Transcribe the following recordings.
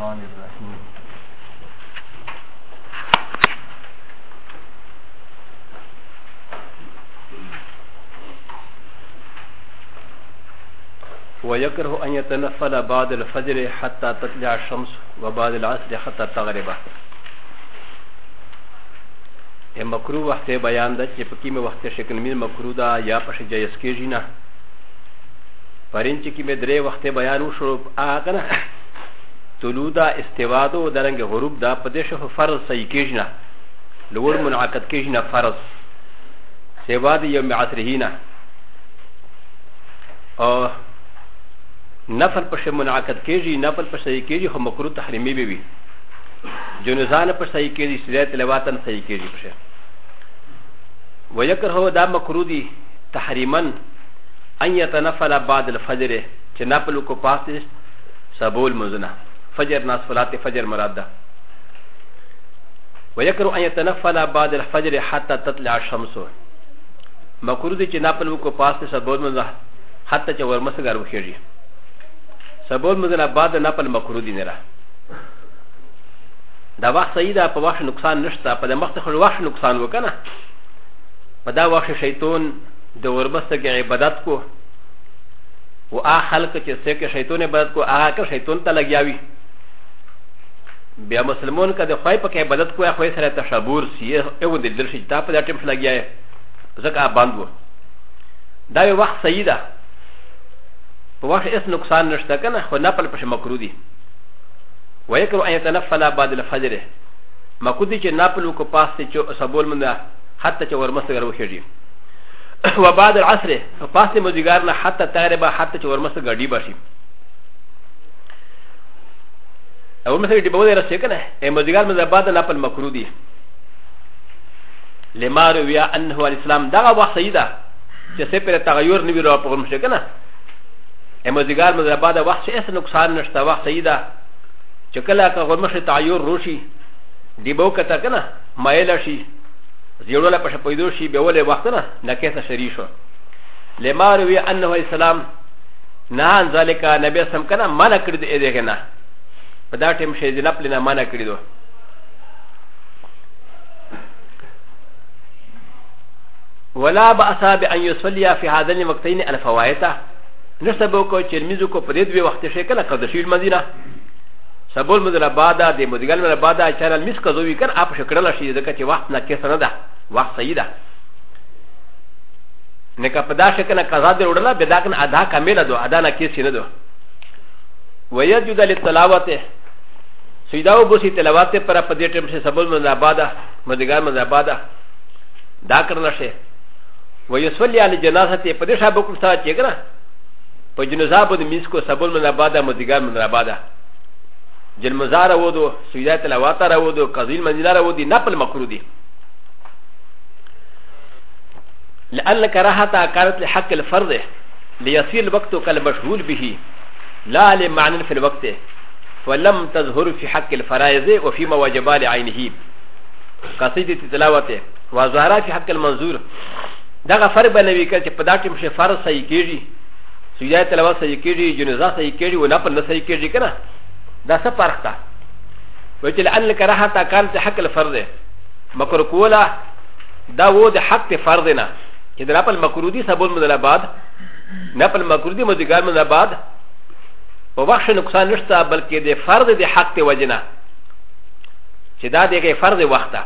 الرحمن الرحيم ويكره أن يتنفل بعد الفجر حتى تطلع الشمس وبعد العصر حتى تغرب ا مکروه وخت بیان ده چې په کې مې وخت شکل مې مکروه ده یا په شي جایز کېږي نه پرین چې کې مې درې وخت بیان وشو هغه نه طلوع دا استوا دا و درنگ غروب دا پدیش خو فرض صحیح کیج نا لور منعقد کیج نا فرض سوا دا یوم عصرهی نا او نفل پش منعقد کیجی نفل پش صحیح کیجی خو مکروه تحریمی بی بی جنزان پش صحیح کیجی سلیت لواتن صحیح کیجی پش ویکر هو دا مکروه دی تحریمن ان یتنفل بعد الفجر چه نفل کو پاس سبول مزنا فجر ناس فلات فجر مراد ده ويكره أن يتنفل بعد الفجر حتى تطلع الشمس مكروه دي چې ناپل وکړو پاسته سبول مزنا حتی چې ورمسګر وخیږي سبول مزنا بعد ناپل مکروه دي نه را دا وخت صحیح ده په وخت نقصان نشته په د مخته خو وخت نقصان وکنه په دا وخت شیطان د ورمسګر عبادت کو و آ خلق چې څه کې شیطان عبادت کو هغه کې شیطان ته لګیا وي بیا مسلمان که د خوای په کې عبادت کوی خوای سره تشابور سی یو د دل شي تا په دې ټیم شل لګیا یې ځکه باند و دا یو وخت صحیح ده په وخت اس نقصان نشته کنه خو نه په پښه مکرو دي ويكره ان يتنفل بعد الفجر ما كنت چې نه په لوکو پاس ته چې سبول منده حتی چې ورمسته غره وشي وبعد العصر او پاسې مزګار نه حتی تقریبا حتی چې ورمسته ګډي بشي او مثلا دې بوله رسې کنه اے مزګار مزه بعد نه خپل مکرو دي لما رویا انه الاسلام دا وخت سیدا چې څه پر تغیر نیوی را په کوم شي کنه اے مزګار مزه بعد وخت هیڅ نقصان نشته وخت سیدا چې کله کا غومشه تعیر روشي دی بو کته کنه مایل شي زیړوله په شپیدو شي به ولې وخت نه دا کیسه شری شو لما روی انه علیه السلام نه ان ذالک نبی سم کنه منع کړی دی دغه نه په دا ټیم شې جناب لنه منع کړی دو ولا باس بان يصلي في هذين الوقتين الفوائد نشته به کو چې میزو کو په دې دوه وخت شي کنه قدر شي مدینه سبول مدینه بعد د مدګل مدینه بعد چې رال میس کو زوی کنه اپ شکړل شي ځکه چې وخت نه کې سره ده وخت صحیح ده نه که په دا شکل قضا دې وړله به دا کنه ادا کامله دو ادا نه کیسې نه دو ويجد للتلاوت سيدا وبوسي تلاوت پر په دې ټیم سره سبل من آباده مدګار من آباده دا کړل شي ويصلي على جنازه په دې شابه کوم سره چې کنه په جنازه باندې میس کو سبل من آباده مدګار من آباده جل مزار ودو سيدا تلاوت را ودو قضيل منزل را ودي نپل مکرو دي لأن كراهة كانت لحق الفرض ليصير الوقت كالمشغول به لا لمعنى في الوقت فلم تظهر في حق الفرائض وفيما وجب لعينه قصيدة تلاوته وظهر في حق المنظور دغه فرق به نوي کړي چې په دا ټیم شي فرض صحیح کېږي سجده تلاوت صحیح کېږي جنازه صحیح کېږي او نفل نه صحیح کېږي کنه دا څه فرق ده وجل ان الكراهه كانت حق الفرض مکر کولا دا و د حق ته فرض نه چې د خپل مکرو دي سبول من الاباد نه خپل مکرو دي مدګار من الاباد په وخت نقصان نشته بلکې د فرض د حق ته وجنه چې دا دغه فرض وخت ده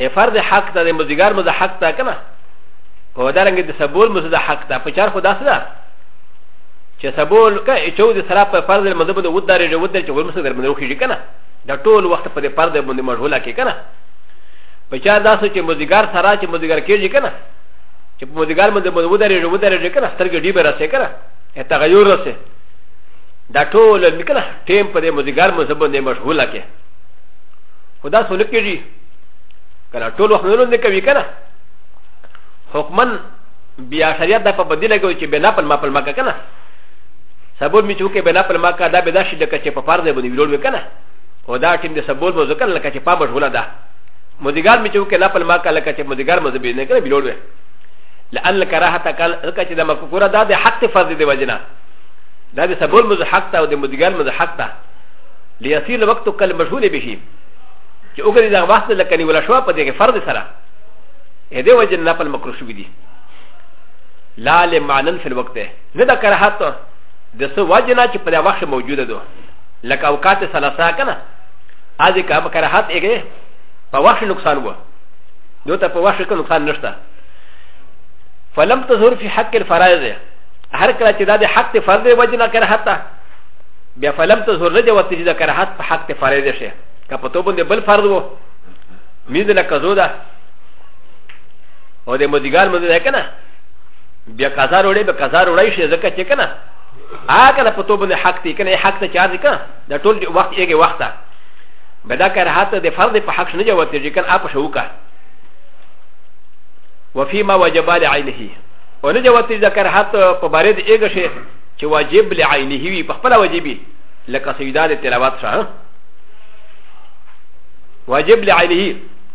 ا فرض حق ته د مزګار مزه حق ته کنه او دا رنګ د سبول مزه حق ته په چار خدا سره چې سبول کا چود سره په فرض المندوب د ودارې جو ودارې چې ورمسه در منو کیږي کنه د ټول وخت په دې فرض باندې مشغوله کې کنه په چا داسو چې مزګار سره چې مزګار کیږي کنه چې په مزګار باندې منو ودارې جو ودارې کنه سترګې ډی به راسه کنه ا تغیر راسه دا ټول میکنه ټیم په دې مزګار مزه باندې مشغوله کې خدا سو لکېږي کنه ټول وخت نه لوند کوي کنه حکمن بیا شریعت دا په بدی لګوي چې بنا پل ما پل مکه کنه سبول می چې وکړي بنا پل مکه دا به دا شي لکه چې په فرض باندې ویلوړ وکنه او دا ټیم د سبول مو ځکه لکه چې پام بټوله ده مدګار می چې وکړي نه پل مکه لکه چې مدګار مو زبې نه کړي ویلوړ وي لأن الكراهه تکل لکه چې د مکفوره دا د حق فرض دی وجنه دا د سبول مو حق ته او د مدګار مو حق ته ليصير وقت کل مشغول به شي چې وګړي دا وخت لکه نیول شو په دې فرض سره ا د و ج ن ن ف ل مکروه شوی دی لا ل معنن فی الوقت نه دا کراهت د سو وجنا چې په وخت موجوده ده لکه اوقات ثلاثه کنه ا دې کا کراهت ایګه په وخت نقصان وو نو ته په وخت کې نقصان نشته فلم تظهر فی حق الفرائض هر کله چې دا د حق ته فرض وجنا کراهت ده بیا فلم تظهر نه جواب تجدا کراهت په حق ته فرائض شه که په تو باندې بل فرض وو مې دې لکه زوده او د مدګار مده ده کنه بیا قضا وروړي به قضا وروړي شي ځکه چې کنه هغه په توبه نه حق دی کنه حق ته چار دی کنه د ټول وخت یې وخت ده بدا کر حتی د فرد په حق نه جوته چې کنه اپ شوکا وفي ما وجب لعينه ونه جوته ذکر حتی په باره د ایګه شي چې واجب لعينه وي په خپل واجبي لکه سیدان تلاوت سره واجب لعينه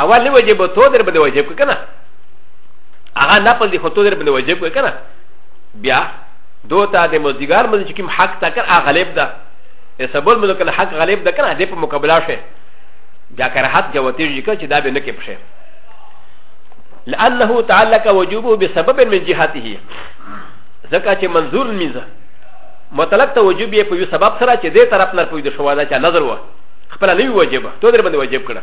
اول نه وجب تو در باندې وجب کو کنه هغه نه پل دي خو تو در باندې وجب کو کنه بیا دوتا د مزدګار مزه چې کوم حق تا کړ هغه غالب ده سبب مزه کنه حق غالب ده کنه دې په مقابله شه بیا کراحت جوته یې کړ چې دا به نه کې پشه لانه تعلق وجوبه بسبب من جهته ځکه چې منظور میزه مطلق ته وجوب یې په یو سبب سره چې دې طرف نه پوي د شواده چې نظر و خپل نه وجب ته در باندې وجب کړه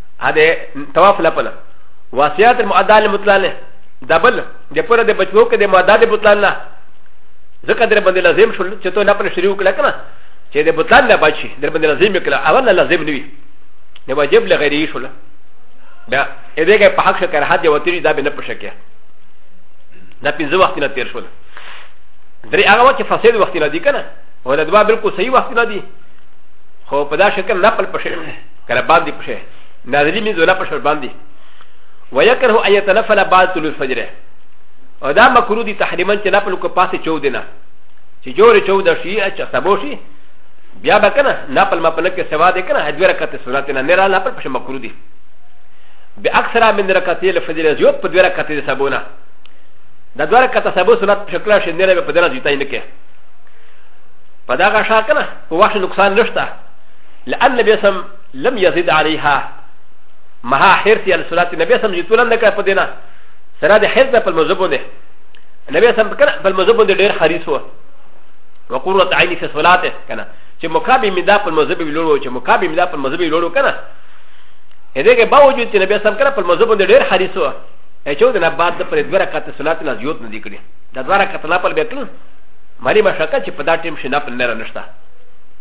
هذا طواف لبنا وصيات المؤدى للمطلان دبل د پر د بچو کې د مؤدى د بطلان نه ځکه در باندې لازم شول چې ته لپاره شروع کړه کنه چې د بطلان نه بچي در باندې لازم کړه اول نه لازم نیوي نه واجب لغیري شول بیا اې دغه په حق شکر حد یو تیری دا به نه پښکه دا پنځه وخت نه تیر شول درې هغه وخت چې فساد وخت نه دی کنه ولا دوا بالکل صحیح وخت نه دی خو په دا شکل نه پل پښه کله باندې پښه نازلی مې زولا پښه باندې ويكره ان يتنفل بعد طلوع الفجر او دا مکروه دي تحریما چې نفل کو پاسه چو دینه چې جوړ چو د شي چې سبو شي بیا به کنه نفل ما پنه کې سوا دې کنه حجوه رکعت سنت نه نه را نفل پښه مکروه دي به اکثره من رکعتې الفجر زیوت په دوه رکعتې سبونه د دوه رکعت سبو سنت شکل شي نه به په دغه ځای نه کې په دغه شاکنه په وخت نقصان نشته لان النبي سم لم يزد عليها مها حرصي على الصلاه النبي سم جتولن لك فدينا سرا د حزب په مذهبو ده النبي سم کنه په مذهبو ده ډېر حریص و وقرۃ عینی فی صلاته کنه چې مقابل مدا په مذهب ویلو چې مقابل مدا په مذهب ویلو کنه هدا کې باوجود چې نبی سم کنه په مذهبو ده ډېر حریص و چې د نه بعد پر دوه رکعات صلات نه زیات نه دی کړی د دوه رکعات نه په بیا کړو مری مشکل چې په دا ټیم شنه په نه رنشته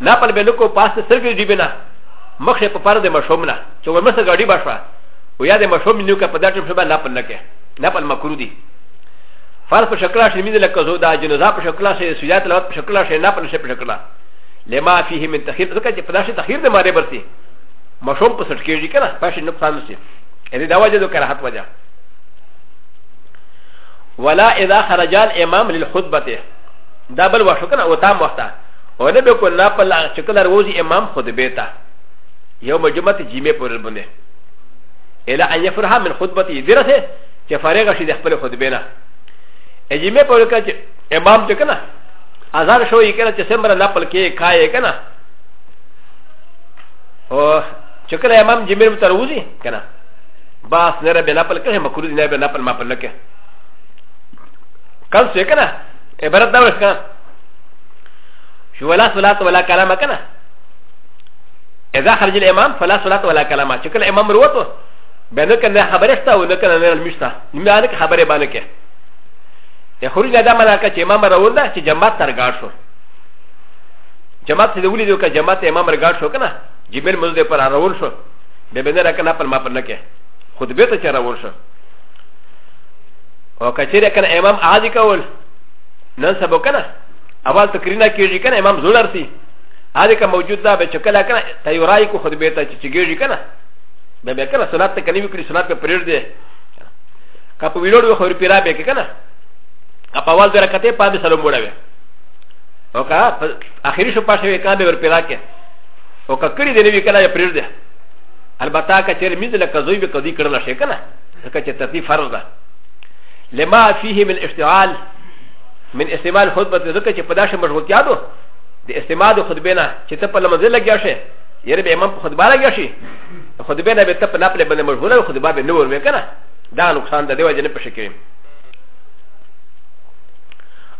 لا پل به لکو پاس سرګي دی بنا مخه په پر د مشوم نه چې ورمسه غاډي بشوا او یا د مشوم نیو کا په دټ په شبا لا پل لکه لا پل مکرو دی فرض په شکل شې مين لکه زو دا جنازه په شکل شې سجات لوت په شکل شې لا پل شې په شکل لما فيه من تخير ځکه چې په داسې تخير د ماره برسي مشوم په سټ کېږي کنه پښې نقصان شي اې دا وجه د کراهت وجه ولا اذا خرج الامام للخطبه دا بل وشو کنه او تام وخته او نه به کو نه په لا چې کله روزي امام خطبه ته یو مجمع ته جمعه پر باندې الا ان يفرح من خطبته درسه چې فارغ شي د خپل خطبه نه جمعه پر کې چې امام چې کنه اذان شو یې کنه چې سمره نه پل کې کای کنه او چې کله امام جمعه تر وځي کنه باس نه رب نه پل کې مکرو نه به نه پل ما پل کې کله څه کنه عبارت دا وښه شو ولا صلات ولا کلام کنه اذا خرج الامام فلا صلات ولا کلام چې کله امام وروته به نه کنه خبره شته او نه کنه نه مشته نه نه خبره باندې کې ته خوري نه دا مله کې چې امام راوړل چې جماعت ترګار شو جماعت دې ولې دوی کې جماعت امام رګار شو کنه جبل مزه پر راول شو به به نه راکنه پر ما پر نه کې خود به ته چر ور شو او کچره کنه امام عادي کول نن سبا کنه اول تکرینا کیږي کنه امام زولر سي هغه که موجود ده به چکلا کنه تیورای کو خود بیت چې چګیږي کنه به به کنه سنت ته کني وکړي سنت په پریر دی که په ویلوړ وي خو پیرا به کنه که په اول درکته په دې سلام وړوي او که اخیری شو پښه وي کنه به ور پیرا کې او که کړي دې نه وی کنه پریر دی البته که چیرې میز لکه زوی به قضیه کړل شي کنه ځکه چې ترتیب فرض ده لما فيه من اشتغال من استعمال خطبه ځکه چې په داسې مشغولتیا دو د استعمال د خطبې نه چې ته په لمنځه لګیا شې یره به امام په خطبه لګیا شي خطبې نه به ته په ناپلې باندې مشغوله خطبه به نه وروي کنه دا نقصان د دیو جن په شکل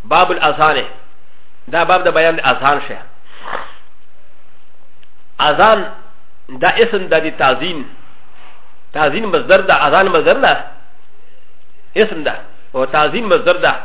باب الاذان دا باب د بیان اذان شه اذان دا اسم د دې تعظیم تعظیم مصدر دا اذان مصدر دا اسم دا او تعظیم مصدر دا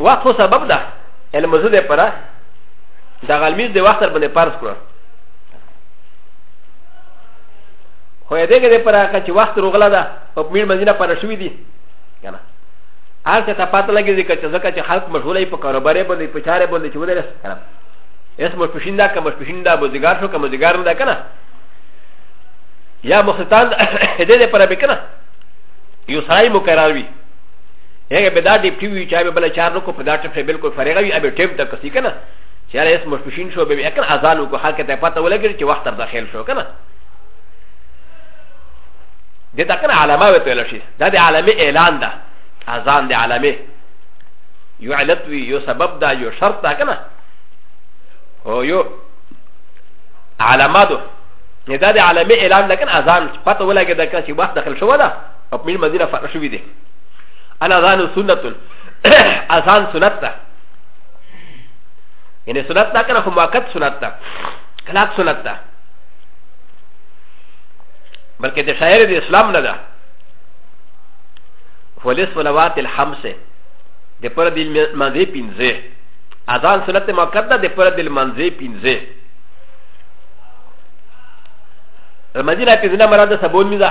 وقت خو سبب ده یعنی مزه ده پره دا غلمیز د وخت باندې پرس کړو خو یې دغه د پره که چې وخت روغله ده او په میر مدینه پر شوې دي کنه هر څه ته پته لګېږي که چې ځکه چې خلک مشغوله په کاروبار باندې په چاره باندې چې ودرس کنه اس مش پښین دا که مش پښین دا بوزګار شو که مزګار نه ده کنه یا مختتان دې دې پر به کنه یو سړی مقرر وي هغه به دا ډیپټي وي چې به بل چار نو کو په دا ټپ بالکل فرغه وي به ټپ د کسي کنه چې هر اس مشپشین شو به اکن اذان کو حق ته پته ولګي چې وخت تر داخل شو کنه د دا کنه علامه وته لشي دا د علامه اعلان ده اذان د علامه یو علت وی یو سبب ده یو شرط ده کنه او یو علاماتو نه دا د علامه اعلان ده کنه اذان پته ولګي دا کنه چې وخت داخل شو ده او په مدینه فرق شوې دي انا ذانو سنتون اذان سنت ده يعني سنت ده كان مؤكد سنت ده كلاك سنت ده بلکه د شاعر د اسلام نه ده ولس صلوات الحمسه د پر د منځې پینځه اذان سنت مؤکد ده د پر د منځې پینځه المدينه پینځه مراد سبون میزه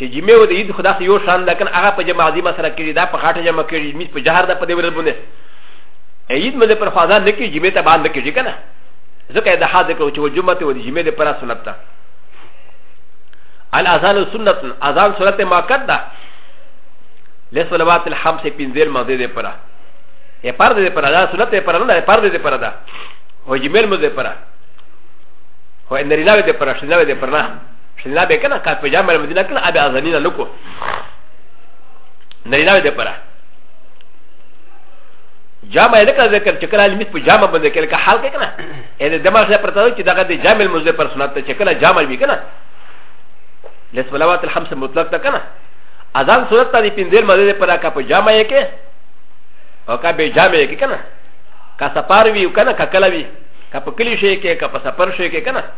چې جمعه و د عید خدا سه یو شان ده کنه هغه په جمع عظیمه سره کړي دا په غاټه جمع کړي میز په جهر ده په دې ورځ باندې عید مې پر فازان نه کړي جمعه ته باندې کړي کنه ځکه دا حد کړو چې جمعه ته و د جمعه پر سنت ده الاذان سنت اذان سنت مؤکد ده لصلوات الخمس پنځل مزه ده پره ا پر دې پر دا سنت پر نه ا پر دې پر دا او جمعه مې پر هو ان ریناوي دې پر شناوي دې پر نه شنلا به کنه کا په جامل مدینه کنه ابي ازنینا نکو نرینا دې پره جامع یې لکه ذکر چې کله علمي په جامع باندې کې لکه حال کې کنه اې د دماغ سره پرته چې دغه د جامع موزه پر سنت چې کله جامع وي کنه لسملوات الخمس مطلق ته کنه اذان صورت ته دې پندل مزه پر کا په جامع یې کې او کا به جامع یې کې کنه کا سپار وی کنه کا کله وی کا په کلی شي کې کا په سفر شي کې کنه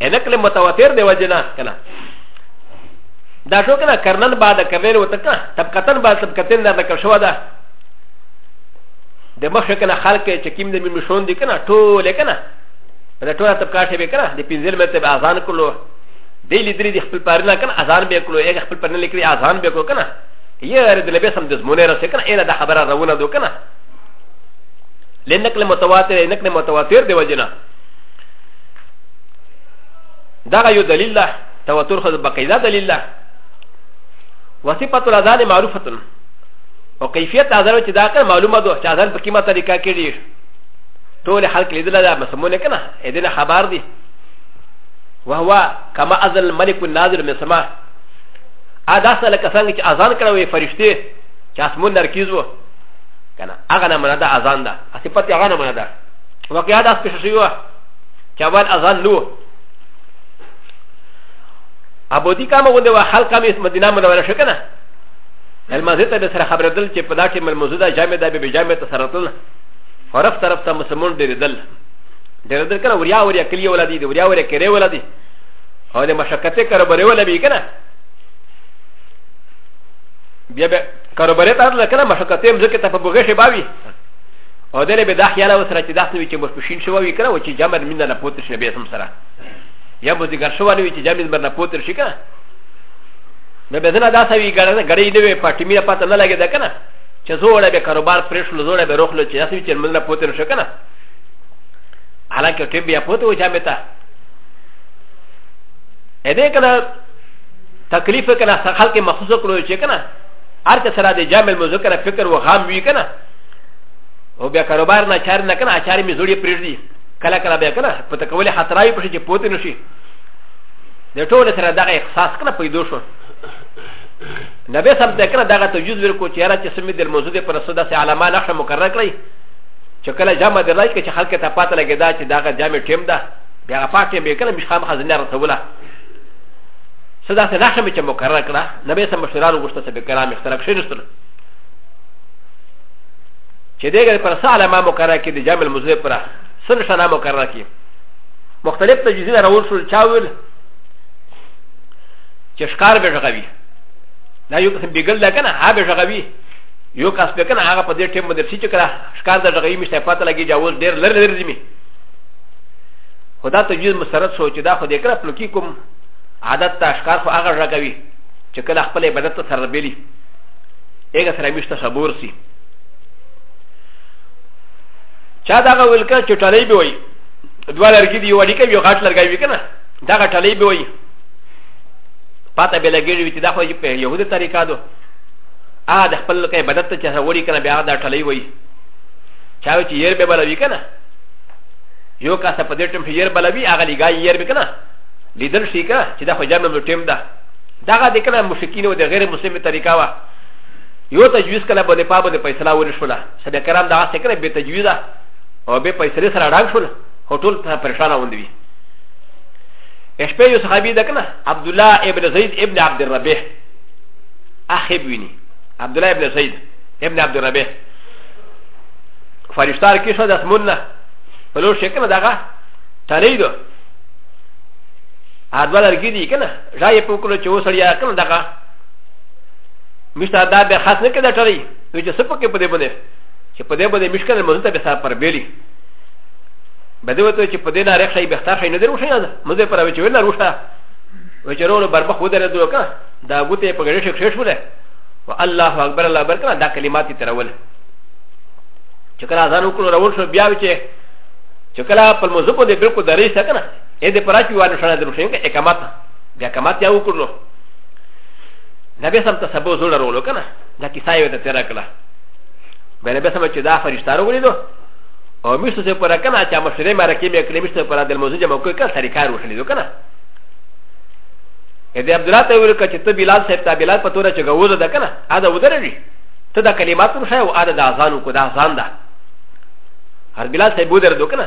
نقل متواتر دی وجنا کنه دا شو کنه کرنن بعد کویل وته کنه طبقتن بعد طبقتن نه نقل شو ده د مخ کنه خلق چې کیم د مشون دی کنه ټول کنه دا ټول طبقه شی به کنه د پنځل مته به اذان کولو دی لیدری د خپل پرنا کنه اذان به کولو یې خپل پرنا لیکلی اذان به کولو کنه یې ر د لبه سم د زمونه رسې کنه اله د خبره روونه دو کنه لنقل متواتر نقل متواتر دی وجنا دا یو دلیل ده تواتر خو بقیدا دلیل ده وصفت الاذان معروفه او کیفیت اذان چې دا کار معلومه ده چې اذان په کومه طریقه کې دی ټول خلک لیدل دا مسمونه کنه اذن خبر دی وهو كما اذن الملك الناظر من سما ادا سره لکه څنګه چې اذان کړه وي فرشته چې اسمون نرکیز وو کنه هغه نه منه ده اذان ده صفت هغه نه منه ده وقیا دا سپیشل شوی چې اول اذان لو ابو دي کامه غونډه وه خلک هم مدینه منوره شو که نه المنزل ته به سره خبرېدل چې په دا ټیم المنزل ده جامع ده به جامع ته سره تلل فرف طرف ته مسلمون ډېرېدل ډېرېدل که نه وریا وریا کلي ولا دي د وریا وریا کرې ولا دي او د مشقتې کاروبارې ولا به که نه بیا به کاروبارې ته تلل که نه مشقتې هم ځکه ته په بوغې شي باوي او دله به دا خیال او سره چې داسې وي چې مفشین شو وي کړه او چې جامر مینه نه پوتر شي به سم سره یا به ذکر شو وي چې جامر مینه نه پوتر شي کنه نو به زنه داسې وي ګړې ګړې دی وي پټی میره پته نه لګي دا کنه چې زوړه به کاروبار پرې شو زوړه به روخلو چې داسې وي چې مینه نه پوتر شي کنه حالانکه ټیم بیا پوتو و جامې ته ا دې کنه تکلیف کنه خلک مخصوص کړو چې کنه هر څه سره د جامل مذکر فکر و غام وی کنه او بیا کاروبار نه چار نه کنه اچار می زوړی پریږدي کله کله بیا کنه په تکولې خطرای پښې چې پوت نشي د ټول سره دغه احساس کنه پیدا شو نبی سم ته کنه دغه تجوز ورکو چې را چې سمې د موضوع په رسوده سه علامه نقشه مقرره کړی چې کله جامه د لای کې چې خلک ته پاته لګی دا چې دغه جامه ټیم ده بیا پاتې به کنه مش خام خزنه رسوله صدا سه نقشه مې چې مقرره کړه نبی سم مشورانو غوښته سه به کلام اختلاف شې نشته چې دغه پر ساله ما مقرره کې د جامع المزه پر سل شلا مقرره کې مختلف تجزیه راول شو چاول چې ښکار به ژغوي دا یو قسم بیګل ده کنه هغه ژغوي یو کس به کنه هغه په دې ټیم باندې چې کړه ښکار د ژغوي مشته پاته لګي جاوز ډیر لر لر زمي خدا تجزیه مسرت شو چې دا خو دې کړه پلوکی کوم عادت ته ښکار خو هغه ژغوي چې کله خپل عبادت سره بیلی هغه سره مشته صبور سي چا دا غوول کړه چې ټلې به وي دوه لرګي دی وړي کوي غاټ لرګي وي کنه دا غاټ ټلې به وي پاته به لګېږي وي چې دا خو یې په يهودي طریقه دو ا د خپل کې بدت چې وړي کنه بیا دا ټلې وي چا چې ير به بلوي کنه یو کا څه په دې ټیم کې ير بلوي هغه لګي ير به کنه لیدل شي کنه چې دا خو جامه ټیم ده دا غا دکنا مشکین و د غیر مسلم طریقه وا یو تجویز کله باندې پا باندې پیسلا ول شولا سبا کرام دا څه کړه به تجویزه او به پیسلې سره راغ شول هټول ته پریشان وندوی اشپه یو صحابي دکنا عبد الله ابن زید ابن عبد الربیع اخی بوینی عبد الله ابن زید ابن عبد الربیع فرشتار کې شو د اسمنه په لور شي کنه داغه تنه دو هر دوه لرګي دي کنه را یې پوکلو چې وسړیا کنه دغه مشته دا به خاص نه کده ټری نو چې سپک په دې باندې چې په دې باندې مشکل مونږ ته به سره پر بیلی بده وته چې په دې نه رخ شي بختار شي نه درو شي نه مزه پر وچ ویل روښه وچرولو بربخ ودره دوکا دا ګوته په ګړې شک شوله و الله اکبر الله اکبر کنه دا کلمات ترول چې کله اذان وکړو راول شو بیا چې چې کله په موضوع باندې بالکل درې څه کنه ا د پرا چې وانه شنه درو شنګه اقامت بیا اقامت یا وکړو نبی سم ته سبو زول ورولو کنه دا کیسه یې ته تیر کړه بیا نبی سم چې دا فرشتہ ورولې دو او مشته سره پر کنه چې مشره مې راکې مې کلمې سره پر د موضوع جمع کوي کله سری کار وشلې دو کنه ا د عبد الله ته ویل کچ ته بلال صاحب ته بلال په توره چې غوځه ده کنه ا دا ودرې ته دا کلمات مشه او ا دا ځانو کو دا ځان ده هر بلال صاحب ودر دو کنه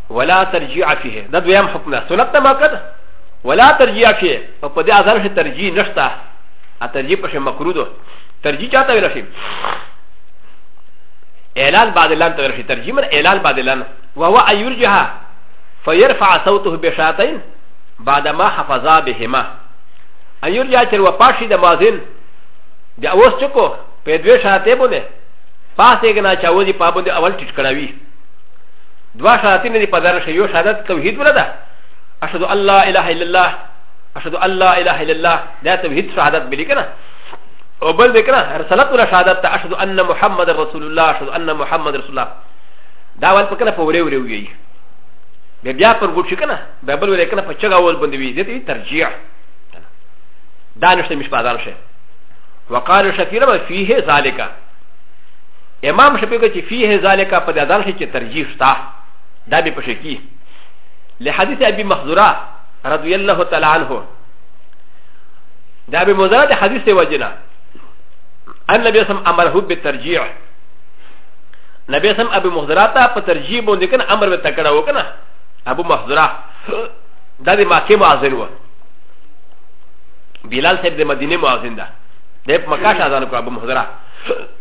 ولا ترجيع فيه دا دويام حكم ده سنت ما كده ولا ترجيع فيه او په دې اذان شي ترجيع نشته ا ترجيع په شي مکروه ده ترجيع چاته ویل شي اعلان بعد اعلان ته ویل شي ترجيع من اعلان بعد اعلان وهو ان يرجع فيرفع صوته بشاتين بعدما حفظا بهما ان يرجع تر وپاشي د مازن د اوس چکو په دوه شاته بونه پاسه ګنا چاوځي پابند اول ټټ کړاوي دوا شهادتين دي پدار شي يو شهادت توحيد ولا ده اشهد ان لا اله الا الله اشهد ان لا اله الا الله ده توحيد شهادت بلي كنا او بل ذكرى رسالت ولا شهادت اشهد ان محمد رسول الله اشهد ان محمد رسول الله دا ول پکنه په وری وری وی بیا بیا پر ګوت کنه بیا بل وری کنه په چغا ول باندې وی دې ترجیح دا نشته مش بازار شه وقال شفیع ما فيه ذالکه امام شفیع کو چې فيه ذالک په دې ځان کې ترجیح شته دا به پښې کی له حدیث ابي محذوره رضی الله تعالی عنه دا به مزرات حدیث ته وجنا ان نبی سم امره به ترجیح نبی سم ابي محذوره ته په ترجیح باندې کنه امر به تکړه وکنه ابو محذوره دا د مکه معاذن و بلال صاحب د مدینه معاذن ده د مکه شاذان کو ابو محذوره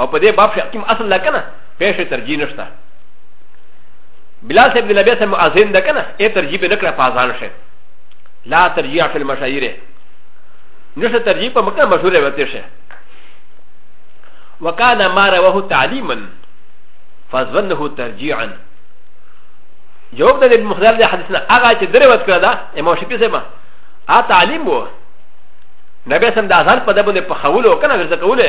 او په دې باب شي حکیم اصل ده کنه پیش ترجیح نشته بلال صاحب د نبی صاحب مؤذن ده کنه ای ترجیح به نکړه فازان شه لا ترجیح فی المشاعره نشته ترجیح په مکه مشهور وته شه وکان ما رواه تعلیما فظنه ترجیعا جواب ده د مخدل د حدیث نه هغه چې درې وخت کړه دا امام شفیع صاحب ا تعلیم وو نبی سم د اذان په دبل په خولو کنه ورته کوله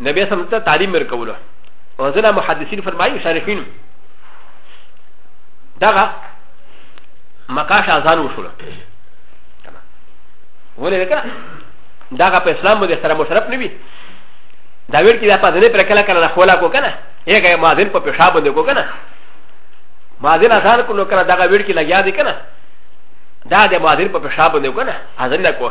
نبي سم ته تعلیم ورکولو او ځنه محدثین فرمایي شارحین دغه مکاش اذان وشول ولې وکړه دغه په اسلام باندې سره مشرف نه وي دا ویل چې دا په ځنه پر کله کله نه خولا کو کنه یګه مازن په پیشاب باندې کو کنه مازن اذان کو نو کنه دغه ویل کې لګیا دی کنه دا د مازن په پیشاب باندې کو کنه اذان نه کو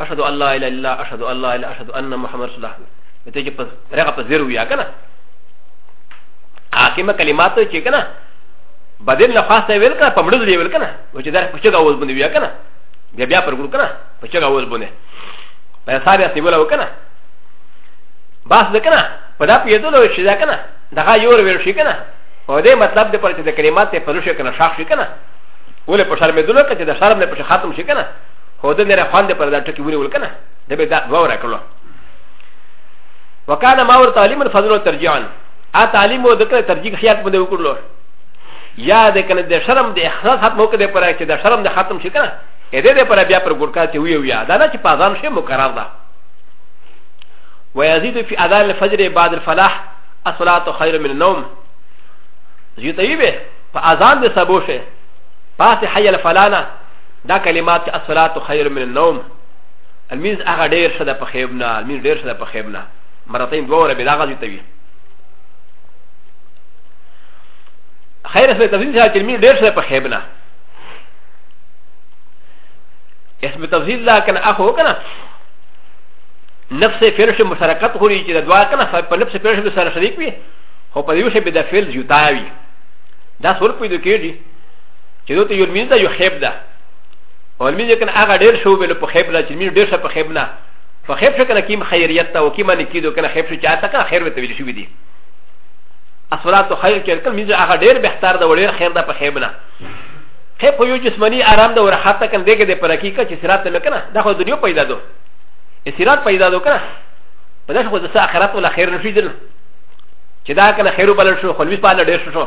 اشهد ان لا اله الا الله اشهد ان لا اله اشهد ان محمد رسول الله ته چې په رغه په زیرو یا کنه حاکمه کلمات ته چې کنه بدل نه خاصه ویل کنه په مړو دی ویل کنه و چې دا په چګه اول باندې ویا کنه بیا بیا پر ګور کنه په چګه اول باندې په حساب یې ویل وکنه بس ده کنه په دا پیدلو چې دا کنه دغه یو ویل شي کنه او دې مطلب دې پر چې د کلمات ته پروشه کنه شاخ شي کنه ولې په شرمېدلو کې چې د شرم نه په ختم شي کنه هو د نه خوند پر دا ټکی ونیول کنه د به دا دوه ور کړلو وکانه ما ور تعلیم فضل ترجیحان ا تعلیم و ذکر ترجیح خیات باندې وکړلو یا د کنه د شرم د اخلاص حق موقع د پر چې د شرم د ختم شي کنه ا دې د پر بیا پر ګورکا چې وی وی دا نه چې پازان شي مقرر ده ويزيد في اذان الفجر بعد الفلاح الصلاه خير من النوم زيتيبه فاذان د سبوشه پاس حي الفلانه دا کلمات چې الصلات خیر من النوم المنز هغه ډیر ښه ده په خیب نه المنز ډیر ښه ده په خیب نه مرتين دوه وره به دا غځي ته وي خیر اسمه تفضیل چې کلمې ډیر ښه ده په خیب نه اسم تفضیل لا کنه اخو کنه نفس فعل شي مشارکت خوري چې د دوا کنه په نفس فعل شي سره شریک وي خو په دې شي به د فعل جوتاوي دا څور پیدا کېږي چې دوی ته یو میز ده یو خیب ده او میز کنه هغه ډیر شو بل په خیب نه چې میز ډیر شه په خیب نه په خیب شه کنه کیم خیریت ته او کیم نه کیدو کنه خیب شه چاته کنه خیر وته ویل شو دي اصلات خیر کې کله میز هغه ډیر بهتر ده ډیر خیر ده په خیب نه خیب خو یو جسمانی آرام ده او راحت کنه دغه د پر حقیقت چې سرات نه کنه دا خو دنیا پیدا دو سرات پیدا دو کنه په دغه خو د اخرت ولا خیر نشي دل چې دا کنه خیر وبلل شو خو لوي په اړه ډیر شو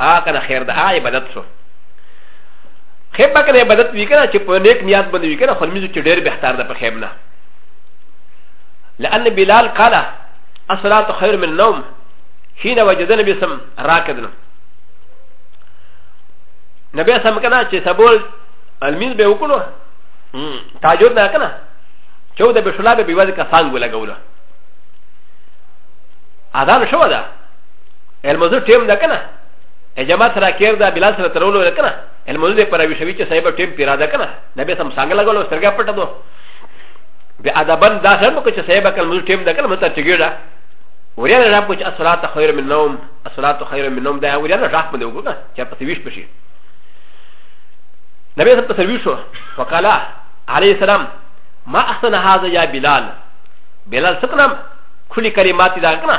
آ کنه خیر ده آ عبادت سو خیب کنه عبادت وی کنه چې په نیک نیت باندې وی کنه خو میزو چې ډیر بهتر ده په خیب نه لأن بلال قال الصلاة خير من النوم حين وجدنا باسم راكدنا نبي سم كنا چې سبول الميز به وکړو تاجر نه کنه چود به شلا به بیواز کا سانګ ولګوله اذان شو ده المزو ټیم ده کنه جماعت سره کېر ده بلال سره ترولو ده کنه المزو دې پر ویشوي چې صاحب ټیم پیرا ده کنه نبی سم څنګه لګولو سترګه پټه دو بیا ادبن دا سره مو چې صاحب کله مزو ټیم ده کنه مته چګیړه وریا نه راپوچ اصلات خیر من نوم اصلات خیر من نوم دا وریا نه راخ باندې وګورم چې په ویش پشي نبی سم په سرویش شو وقالا علیه السلام ما احسن هذا يا بلال بلال سکنم کلی کلمات دا کنه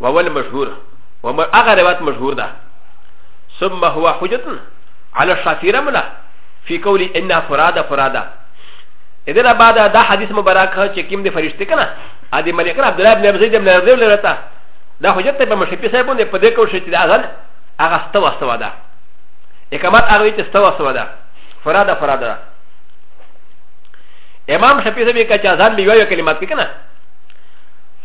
وهو المشهور وهغه روایت مشهور ده ثم هو حجة على الشافعي رملا في قول إن فرادا فرادا إذن بعد دا حديث مبارك هو چكيم دي فرشتي كنا هذه ملكنا عبد الله بن أبي زيد بن رضي الله عنه دا حجة تبا مشفي سيبون دي پدې کو شتي دا ځل هغه استوا استوا ده اقامت هغه چې استوا استوا ده فرادا فرادا ده امام شفیع صاحب کا چا ځان به یو کلمات کې کنه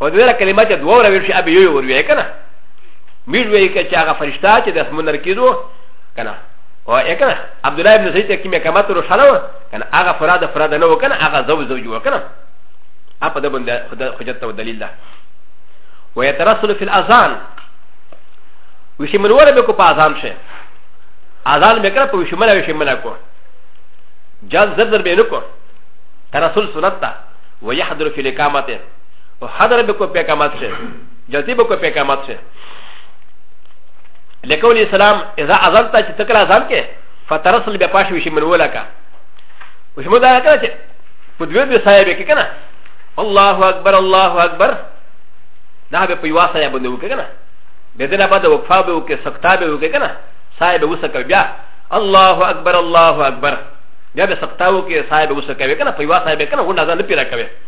و د ویره کلمه چې دوه وروي شي ابي یو وروي کنه میر وی که چې هغه فرشتہ چې د اسمن رکیدو کنه او یې کنه عبد الله ابن زید کې مې کمات رو شاله و کنه هغه فراد فراد نه و کنه هغه زو زو جو کنه اپ د بند حجت او دلیل ده و یترسل فی الاذان وشي منور به کو په اذان شه اذان به کړ په وشي منه وشي منه کو جاز زر زر به نه کو ترسل سنت تا ويحضر في الاقامه و حضر بکو پیکامت شد جلتی بکو پیکامت شد لکول اسلام اذا ازلتا چه تکل ازل که فترسل بیا پاش وشی منولا که وشمو دا کنه چه پدوی دوی صاحبه که کنه الله اکبر الله اکبر دا به په یوا سره باندې وکړه کنه به دنه بعد وقفه به وکړه سکتا به وکړه کنه صاحب وسکه بیا الله اکبر الله اکبر بیا به سکتا وکړه صاحب وسکه کنه په یوا سره به کنه ونه ځان پیرا کوي